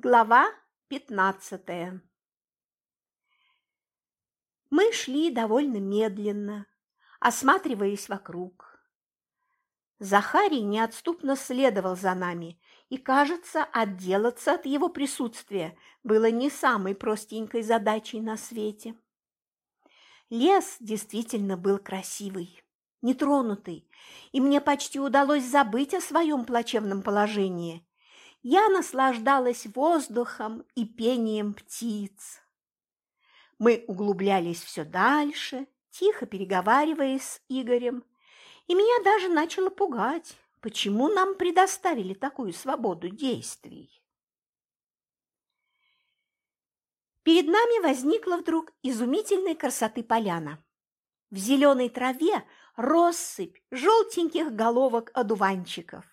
Глава пятнадцатая Мы шли довольно медленно, осматриваясь вокруг. Захарий неотступно следовал за нами, и, кажется, отделаться от его присутствия было не самой простенькой задачей на свете. Лес действительно был красивый, нетронутый, и мне почти удалось забыть о своем плачевном положении. Я наслаждалась воздухом и пением птиц. Мы углублялись все дальше, тихо переговариваясь с Игорем, и меня даже начало пугать, почему нам предоставили такую свободу действий. Перед нами возникла вдруг изумительной красоты поляна. В зеленой траве россыпь желтеньких головок одуванчиков.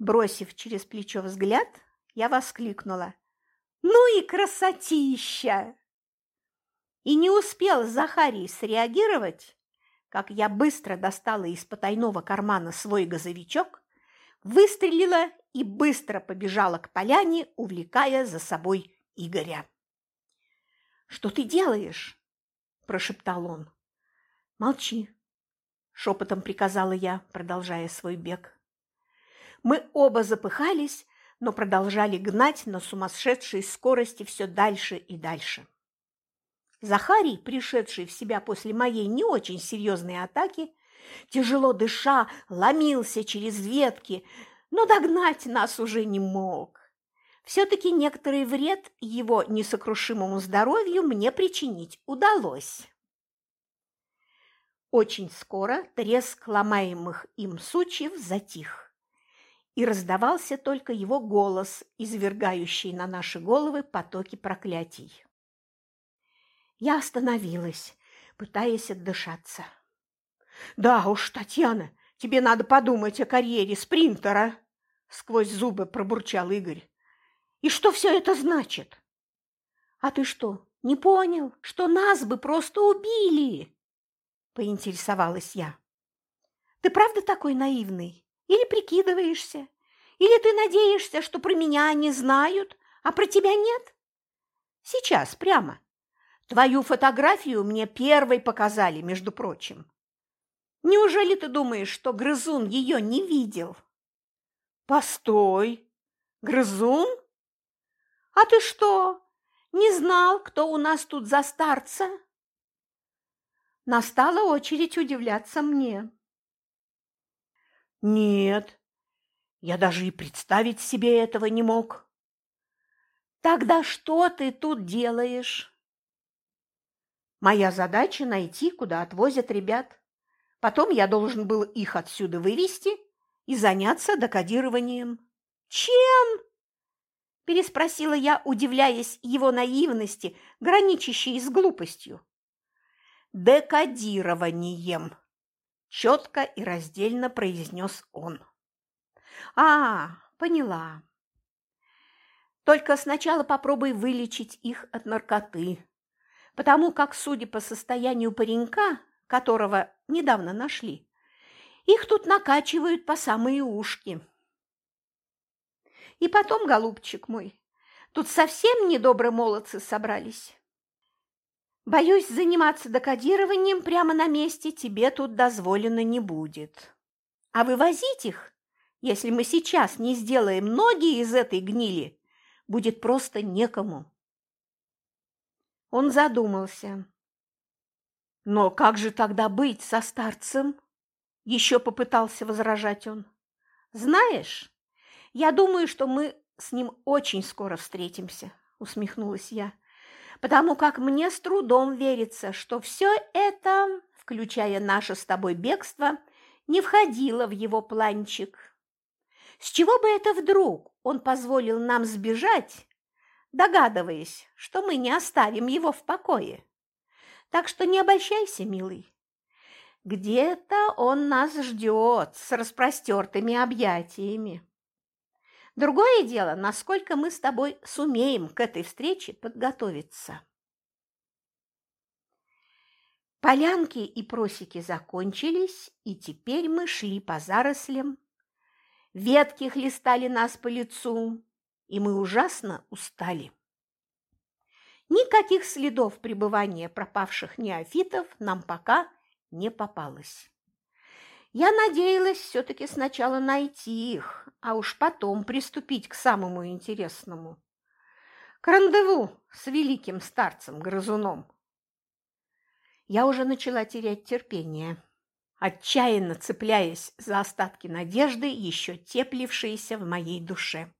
Бросив через плечо взгляд, я воскликнула. «Ну и красотища!» И не успел Захарий среагировать, как я быстро достала из потайного кармана свой газовичок, выстрелила и быстро побежала к поляне, увлекая за собой Игоря. «Что ты делаешь?» – прошептал он. «Молчи», – шепотом приказала я, продолжая свой бег. Мы оба запыхались, но продолжали гнать на сумасшедшей скорости все дальше и дальше. Захарий, пришедший в себя после моей не очень серьезной атаки, тяжело дыша, ломился через ветки, но догнать нас уже не мог. Все-таки некоторый вред его несокрушимому здоровью мне причинить удалось. Очень скоро треск ломаемых им сучьев затих, и раздавался только его голос, извергающий на наши головы потоки проклятий. Я остановилась, пытаясь отдышаться. «Да уж, Татьяна, тебе надо подумать о карьере спринтера!» Сквозь зубы пробурчал Игорь. «И что все это значит?» «А ты что, не понял, что нас бы просто убили?» Поинтересовалась я. «Ты правда такой наивный? Или прикидываешься? Или ты надеешься, что про меня они знают, а про тебя нет? Сейчас, прямо, Твою фотографию мне первой показали, между прочим. Неужели ты думаешь, что грызун ее не видел? Постой, грызун? А ты что, не знал, кто у нас тут за старца? Настала очередь удивляться мне. Нет, я даже и представить себе этого не мог. Тогда что ты тут делаешь? Моя задача – найти, куда отвозят ребят. Потом я должен был их отсюда вывести и заняться декодированием. «Чем?» – переспросила я, удивляясь его наивности, граничащей с глупостью. «Декодированием», – четко и раздельно произнес он. «А, поняла. Только сначала попробуй вылечить их от наркоты, потому как, судя по состоянию паренька, которого недавно нашли, их тут накачивают по самые ушки. И потом, голубчик мой, тут совсем недобрые молодцы собрались. Боюсь, заниматься декодированием прямо на месте тебе тут дозволено не будет. А вывозить их, если мы сейчас не сделаем ноги из этой гнили, будет просто некому. Он задумался. «Но как же тогда быть со старцем?» Еще попытался возражать он. «Знаешь, я думаю, что мы с ним очень скоро встретимся», усмехнулась я, «потому как мне с трудом верится, что все это, включая наше с тобой бегство, не входило в его планчик. С чего бы это вдруг он позволил нам сбежать догадываясь, что мы не оставим его в покое. Так что не обольщайся, милый. Где-то он нас ждет с распростертыми объятиями. Другое дело, насколько мы с тобой сумеем к этой встрече подготовиться. Полянки и просеки закончились, и теперь мы шли по зарослям. Ветки хлестали нас по лицу, и мы ужасно устали. Никаких следов пребывания пропавших неофитов нам пока не попалось. Я надеялась все-таки сначала найти их, а уж потом приступить к самому интересному – к с великим старцем-грызуном. Я уже начала терять терпение, отчаянно цепляясь за остатки надежды, еще теплившиеся в моей душе.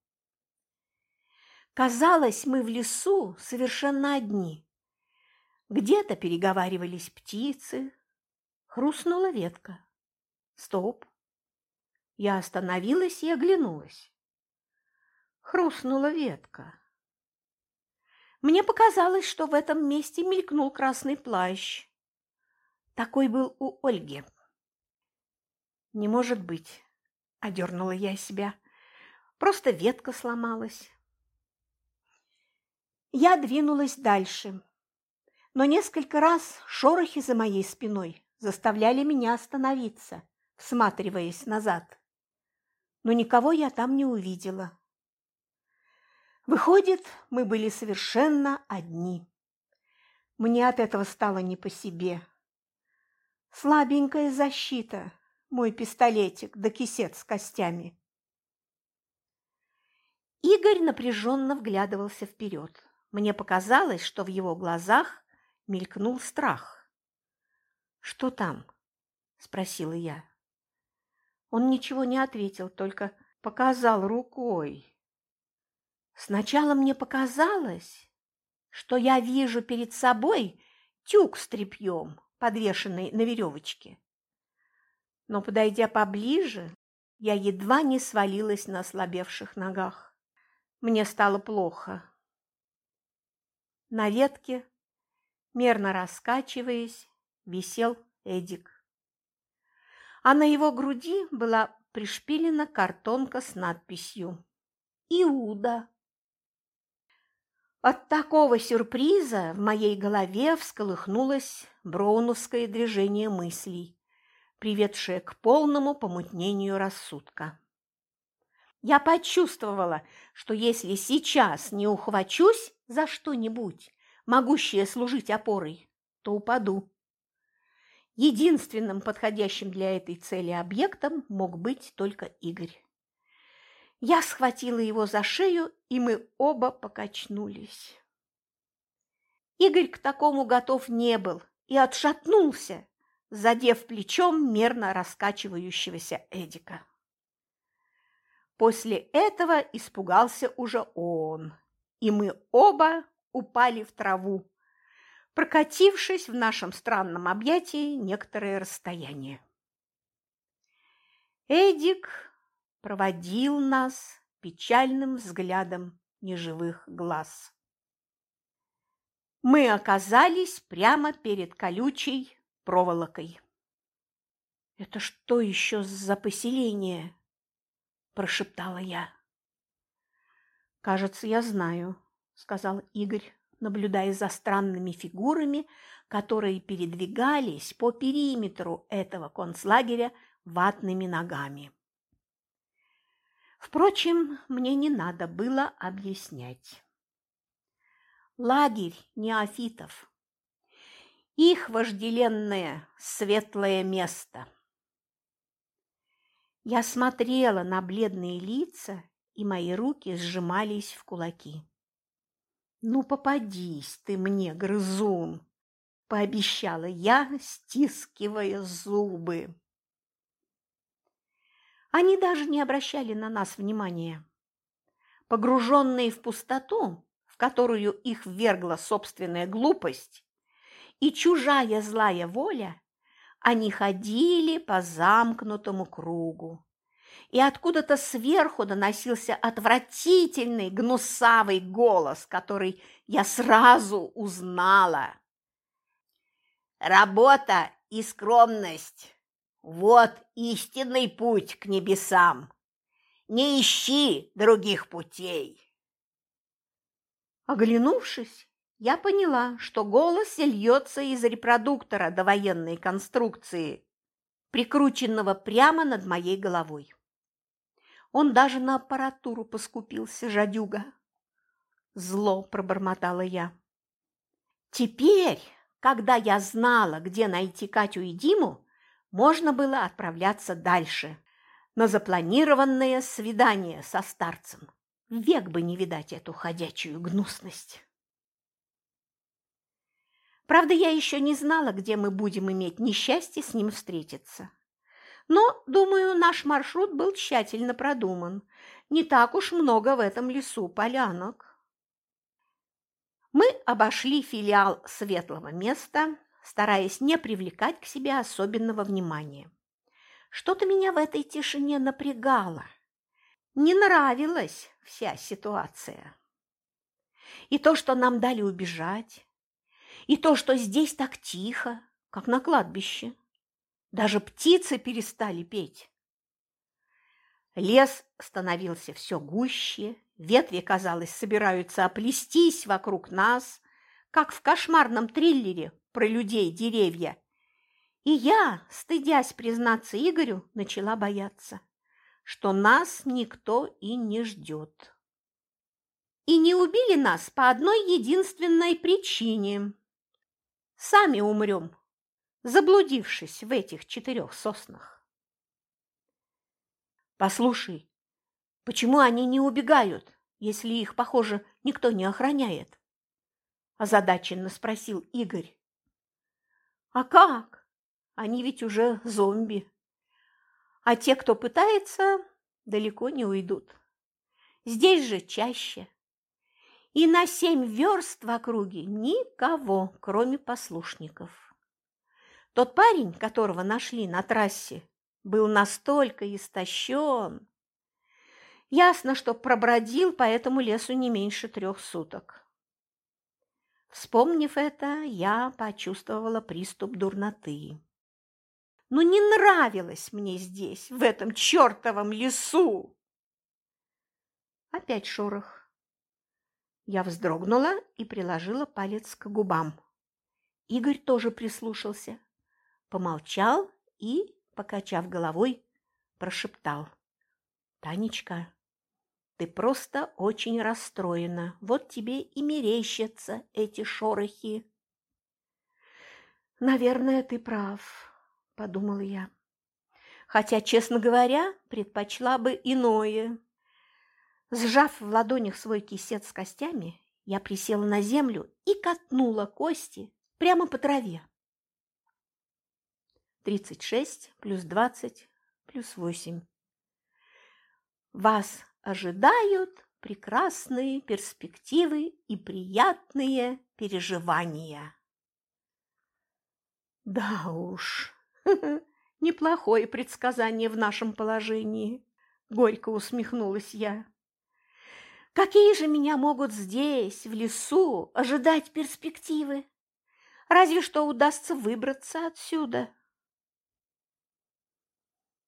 Казалось, мы в лесу совершенно одни. Где-то переговаривались птицы, хрустнула ветка. Стоп. Я остановилась и оглянулась. Хрустнула ветка. Мне показалось, что в этом месте мелькнул красный плащ. Такой был у Ольги. «Не может быть», – одернула я себя. «Просто ветка сломалась». Я двинулась дальше, но несколько раз шорохи за моей спиной заставляли меня остановиться всматриваясь назад. Но никого я там не увидела. Выходит, мы были совершенно одни. Мне от этого стало не по себе. Слабенькая защита, мой пистолетик да кисет с костями. Игорь напряженно вглядывался вперед. Мне показалось, что в его глазах мелькнул страх. «Что там?» – спросила я. Он ничего не ответил, только показал рукой. Сначала мне показалось, что я вижу перед собой тюк с тряпьем, подвешенный на веревочке. Но, подойдя поближе, я едва не свалилась на ослабевших ногах. Мне стало плохо. На ветке, мерно раскачиваясь, висел Эдик а на его груди была пришпилена картонка с надписью «Иуда». От такого сюрприза в моей голове всколыхнулось броуновское движение мыслей, приведшее к полному помутнению рассудка. Я почувствовала, что если сейчас не ухвачусь за что-нибудь, могущее служить опорой, то упаду. Единственным подходящим для этой цели объектом мог быть только Игорь. Я схватила его за шею, и мы оба покачнулись. Игорь к такому готов не был и отшатнулся, задев плечом мерно раскачивающегося Эдика. После этого испугался уже он, и мы оба упали в траву, прокатившись в нашем странном объятии некоторое расстояние. Эдик проводил нас печальным взглядом неживых глаз. Мы оказались прямо перед колючей проволокой. «Это что еще за поселение?» – прошептала я. «Кажется, я знаю», – сказал Игорь наблюдая за странными фигурами, которые передвигались по периметру этого концлагеря ватными ногами. Впрочем, мне не надо было объяснять. Лагерь неофитов. Их вожделенное светлое место. Я смотрела на бледные лица, и мои руки сжимались в кулаки. «Ну, попадись ты мне, грызун!» – пообещала я, стискивая зубы. Они даже не обращали на нас внимания. Погруженные в пустоту, в которую их ввергла собственная глупость, и чужая злая воля, они ходили по замкнутому кругу, и откуда-то сверху доносился отвратительный гнусавый голос, который я сразу узнала. «Работа и скромность – вот истинный путь к небесам. Не ищи других путей». Оглянувшись, я поняла, что голос льется из репродуктора довоенной конструкции, прикрученного прямо над моей головой. Он даже на аппаратуру поскупился, жадюга. Зло пробормотала я. Теперь, когда я знала, где найти Катю и Диму, можно было отправляться дальше, на запланированное свидание со старцем. Век бы не видать эту ходячую гнусность. Правда, я еще не знала, где мы будем иметь несчастье с ним встретиться. Но, думаю, наш маршрут был тщательно продуман. Не так уж много в этом лесу полянок. Мы обошли филиал светлого места, стараясь не привлекать к себе особенного внимания. Что-то меня в этой тишине напрягало. Не нравилась вся ситуация. И то, что нам дали убежать, и то, что здесь так тихо, как на кладбище. Даже птицы перестали петь. Лес становился все гуще, ветви, казалось, собираются оплестись вокруг нас, как в кошмарном триллере про людей-деревья. И я, стыдясь признаться Игорю, начала бояться, что нас никто и не ждет. И не убили нас по одной единственной причине. Сами умрем, заблудившись в этих четырех соснах. Послушай, почему они не убегают, если их, похоже, никто не охраняет? Озадаченно спросил Игорь. А как? Они ведь уже зомби. А те, кто пытается, далеко не уйдут. Здесь же чаще и на семь верст в округе никого, кроме послушников. Тот парень, которого нашли на трассе, был настолько истощен. Ясно, что пробродил по этому лесу не меньше трех суток. Вспомнив это, я почувствовала приступ дурноты. Ну не нравилось мне здесь, в этом чертовом лесу! Опять шорох. Я вздрогнула и приложила палец к губам. Игорь тоже прислушался, помолчал и, покачав головой, прошептал. «Танечка, ты просто очень расстроена. Вот тебе и мерещатся эти шорохи». «Наверное, ты прав», – подумала я. Хотя, честно говоря, предпочла бы иное. Сжав в ладонях свой кисет с костями, я присела на землю и катнула кости прямо по траве. Тридцать шесть плюс двадцать плюс восемь. Вас ожидают прекрасные перспективы и приятные переживания. Да уж, неплохое предсказание в нашем положении, горько усмехнулась я. Какие же меня могут здесь, в лесу, ожидать перспективы? Разве что удастся выбраться отсюда.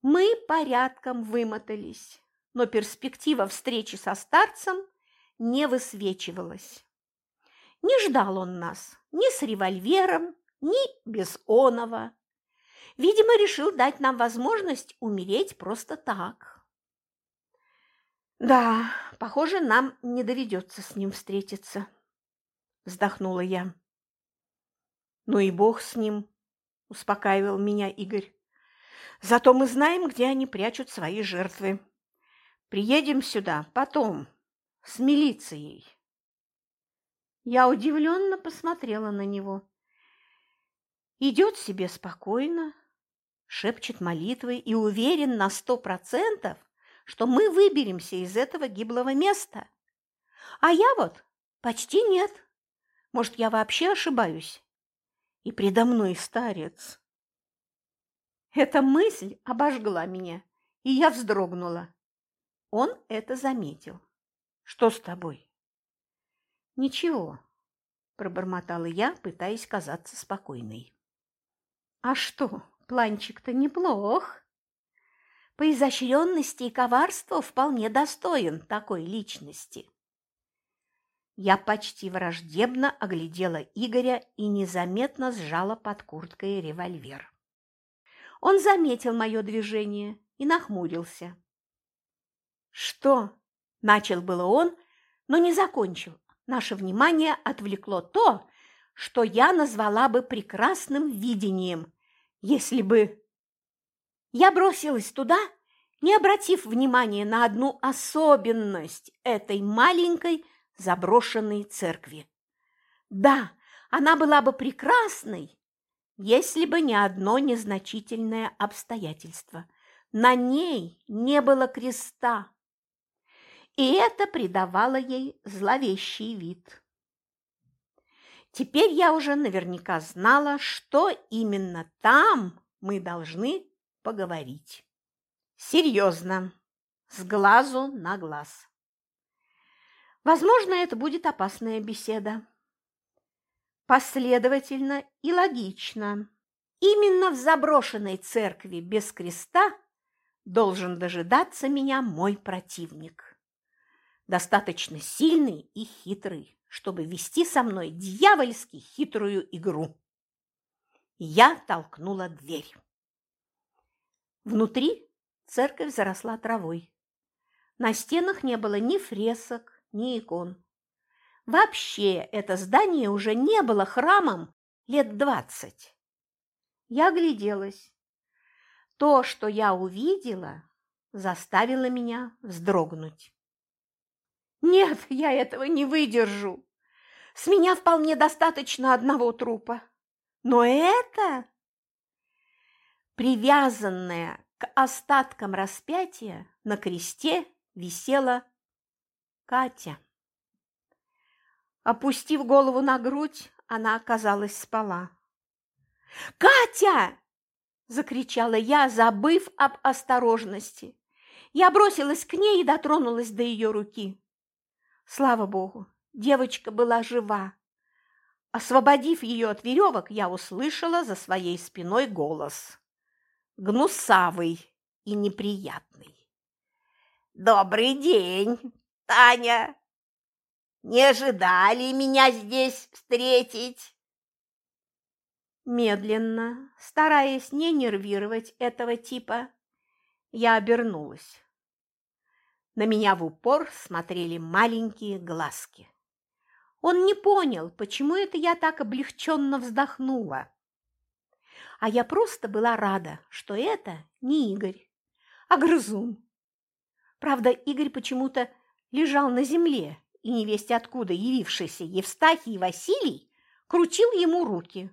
Мы порядком вымотались, но перспектива встречи со старцем не высвечивалась. Не ждал он нас ни с револьвером, ни без оного. Видимо, решил дать нам возможность умереть просто так. Да, похоже, нам не доведется с ним встретиться, вздохнула я. Ну и бог с ним, успокаивал меня Игорь. Зато мы знаем, где они прячут свои жертвы. Приедем сюда потом, с милицией. Я удивленно посмотрела на него. Идет себе спокойно, шепчет молитвы и уверен на сто процентов, что мы выберемся из этого гиблого места. А я вот почти нет. Может, я вообще ошибаюсь? И предо мной старец. Эта мысль обожгла меня, и я вздрогнула. Он это заметил. Что с тобой? Ничего, пробормотала я, пытаясь казаться спокойной. А что, планчик-то неплох по изощренности и коварству вполне достоин такой личности. Я почти враждебно оглядела Игоря и незаметно сжала под курткой револьвер. Он заметил мое движение и нахмурился. Что? Начал было он, но не закончил. Наше внимание отвлекло то, что я назвала бы прекрасным видением, если бы... Я бросилась туда, не обратив внимания на одну особенность этой маленькой заброшенной церкви. Да, она была бы прекрасной, если бы не одно незначительное обстоятельство. На ней не было креста, и это придавало ей зловещий вид. Теперь я уже наверняка знала, что именно там мы должны поговорить. Серьезно, с глазу на глаз. Возможно, это будет опасная беседа. Последовательно и логично. Именно в заброшенной церкви без креста должен дожидаться меня мой противник. Достаточно сильный и хитрый, чтобы вести со мной дьявольски хитрую игру. Я толкнула дверь. Внутри церковь заросла травой. На стенах не было ни фресок, ни икон. Вообще это здание уже не было храмом лет двадцать. Я огляделась. То, что я увидела, заставило меня вздрогнуть. Нет, я этого не выдержу. С меня вполне достаточно одного трупа. Но это... Привязанная к остаткам распятия на кресте висела Катя. Опустив голову на грудь, она оказалась спала. «Катя!» – закричала я, забыв об осторожности. Я бросилась к ней и дотронулась до ее руки. Слава богу, девочка была жива. Освободив ее от веревок, я услышала за своей спиной голос. Гнусавый и неприятный. «Добрый день, Таня! Не ожидали меня здесь встретить?» Медленно, стараясь не нервировать этого типа, я обернулась. На меня в упор смотрели маленькие глазки. Он не понял, почему это я так облегченно вздохнула. А я просто была рада, что это не Игорь, а грызун. Правда, Игорь почему-то лежал на земле, и невесть откуда явившийся Евстахий Василий крутил ему руки.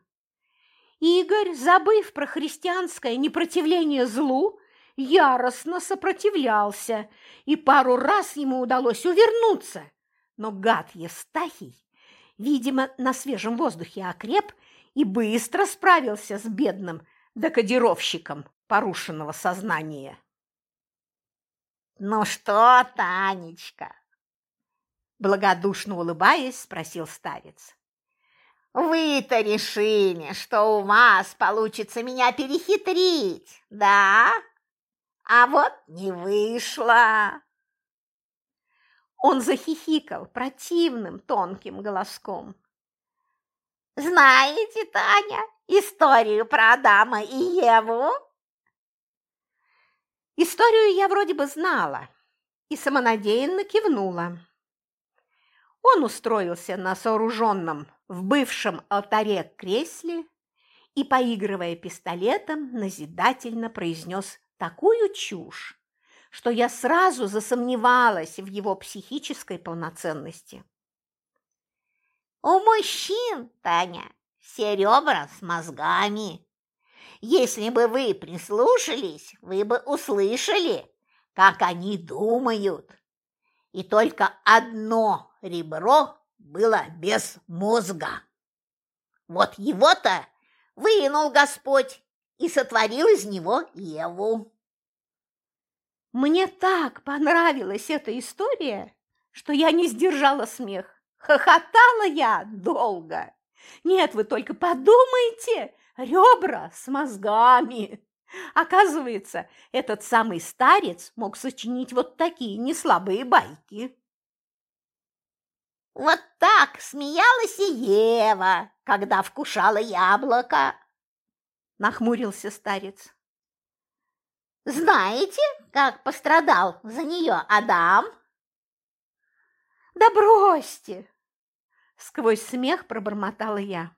Игорь, забыв про христианское непротивление злу, яростно сопротивлялся, и пару раз ему удалось увернуться. Но гад Евстахий, видимо, на свежем воздухе окреп и быстро справился с бедным декодировщиком порушенного сознания. «Ну что, Танечка?» Благодушно улыбаясь, спросил старец. «Вы-то решили, что у вас получится меня перехитрить, да?» а вот не вышло. Он захихикал противным тонким голоском. Знаете, Таня, историю про Адама и Еву? Историю я вроде бы знала и самонадеянно кивнула. Он устроился на сооруженном в бывшем алтаре кресле и, поигрывая пистолетом, назидательно произнес такую чушь, что я сразу засомневалась в его психической полноценности. У мужчин, Таня, все ребра с мозгами. Если бы вы прислушались, вы бы услышали, как они думают. И только одно ребро было без мозга. Вот его-то вынул Господь и сотворил из него Еву. Мне так понравилась эта история, что я не сдержала смех. Хохотала я долго. Нет, вы только подумайте, ребра с мозгами. Оказывается, этот самый старец мог сочинить вот такие неслабые байки. Вот так смеялась и Ева, когда вкушала яблоко, нахмурился старец. Знаете, как пострадал за нее Адам? Да бросьте! Сквозь смех пробормотала я.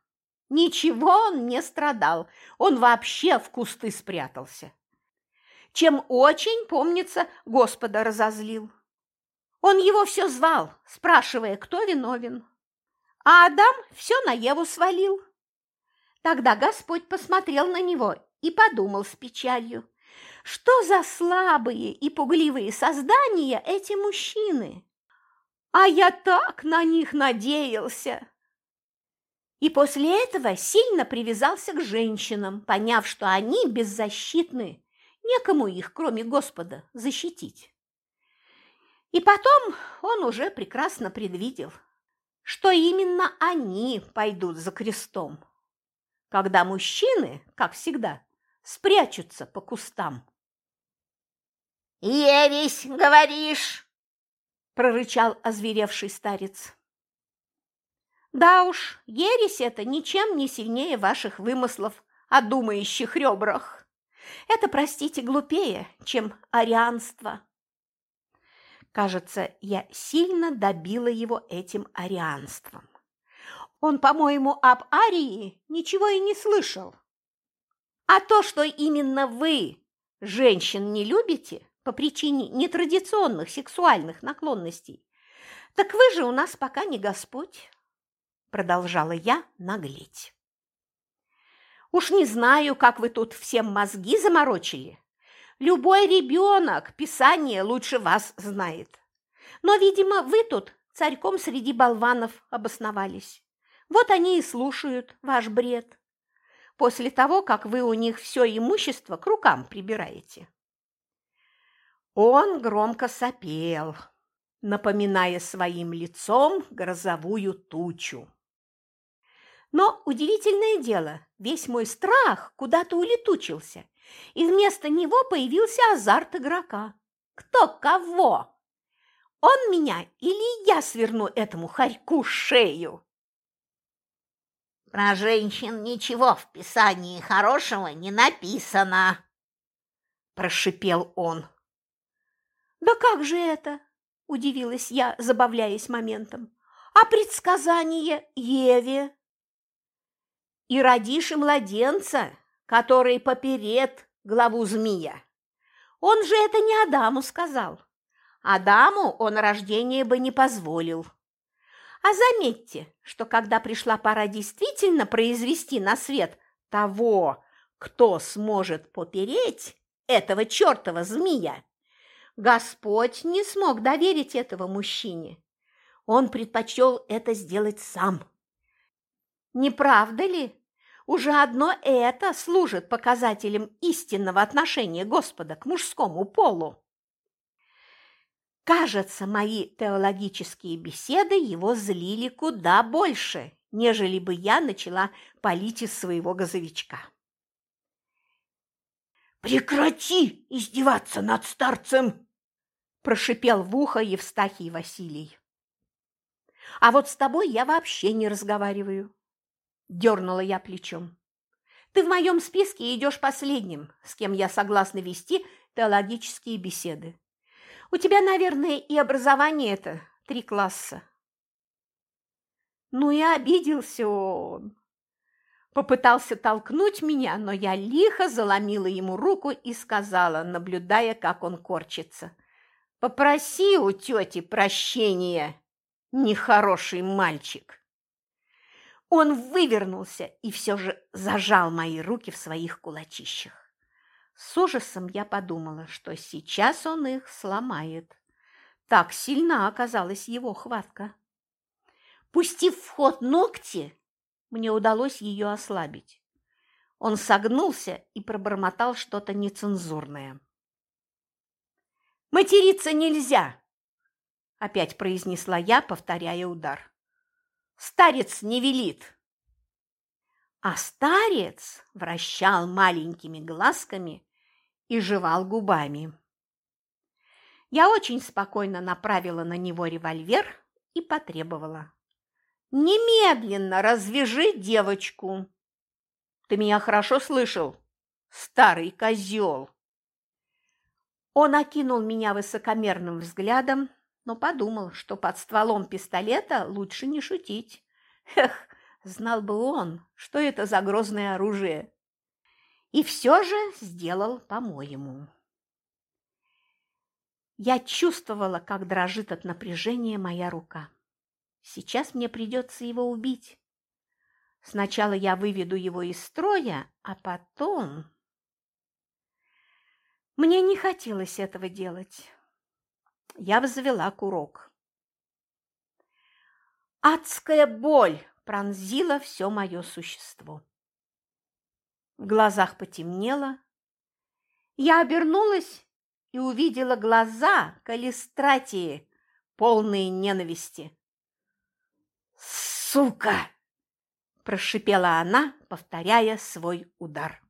Ничего он не страдал, он вообще в кусты спрятался. Чем очень, помнится, Господа разозлил. Он его все звал, спрашивая, кто виновен. А Адам все на Еву свалил. Тогда Господь посмотрел на него и подумал с печалью, что за слабые и пугливые создания эти мужчины. А я так на них надеялся. И после этого сильно привязался к женщинам, поняв, что они беззащитны, некому их, кроме Господа, защитить. И потом он уже прекрасно предвидел, что именно они пойдут за крестом когда мужчины, как всегда, спрячутся по кустам. «Ересь, говоришь!» – прорычал озверевший старец. «Да уж, ересь это ничем не сильнее ваших вымыслов о думающих ребрах. Это, простите, глупее, чем арианство». Кажется, я сильно добила его этим арианством. Он, по-моему, об Арии ничего и не слышал. А то, что именно вы, женщин, не любите по причине нетрадиционных сексуальных наклонностей, так вы же у нас пока не Господь, продолжала я наглеть. Уж не знаю, как вы тут всем мозги заморочили. Любой ребенок Писание лучше вас знает. Но, видимо, вы тут царьком среди болванов обосновались. Вот они и слушают ваш бред. После того, как вы у них все имущество к рукам прибираете. Он громко сопел, напоминая своим лицом грозовую тучу. Но удивительное дело, весь мой страх куда-то улетучился, и вместо него появился азарт игрока. Кто кого? Он меня или я сверну этому хорьку шею? Про женщин ничего в Писании хорошего не написано, прошипел он. Да как же это? удивилась я, забавляясь моментом. А предсказание Еве? И родишь и младенца, который поперед главу змея. Он же это не Адаму сказал. Адаму он рождение бы не позволил. А заметьте, что когда пришла пора действительно произвести на свет того, кто сможет попереть этого чертова змея, Господь не смог доверить этого мужчине. Он предпочел это сделать сам. Не правда ли? Уже одно это служит показателем истинного отношения Господа к мужскому полу. Кажется, мои теологические беседы его злили куда больше, нежели бы я начала палить из своего газовичка. «Прекрати издеваться над старцем!» – прошипел в ухо Евстахий Василий. «А вот с тобой я вообще не разговариваю», – дернула я плечом. «Ты в моем списке идешь последним, с кем я согласна вести теологические беседы. У тебя, наверное, и образование это три класса. Ну и обиделся он. Попытался толкнуть меня, но я лихо заломила ему руку и сказала, наблюдая, как он корчится. «Попроси у тети прощения, нехороший мальчик». Он вывернулся и все же зажал мои руки в своих кулачищах. С ужасом я подумала, что сейчас он их сломает. Так сильна оказалась его хватка. Пустив в ход ногти, мне удалось ее ослабить. Он согнулся и пробормотал что-то нецензурное. «Материться нельзя!» – опять произнесла я, повторяя удар. «Старец не велит!» А старец вращал маленькими глазками и жевал губами. Я очень спокойно направила на него револьвер и потребовала. «Немедленно развяжи девочку!» «Ты меня хорошо слышал, старый козел?» Он окинул меня высокомерным взглядом, но подумал, что под стволом пистолета лучше не шутить. Эх, знал бы он, что это за грозное оружие. И все же сделал по-моему. Я чувствовала, как дрожит от напряжения моя рука. Сейчас мне придется его убить. Сначала я выведу его из строя, а потом... Мне не хотелось этого делать. Я взвела курок. Адская боль пронзила все мое существо. В глазах потемнело. Я обернулась и увидела глаза Калистратии, полные ненависти. «Сука!» – прошипела она, повторяя свой удар.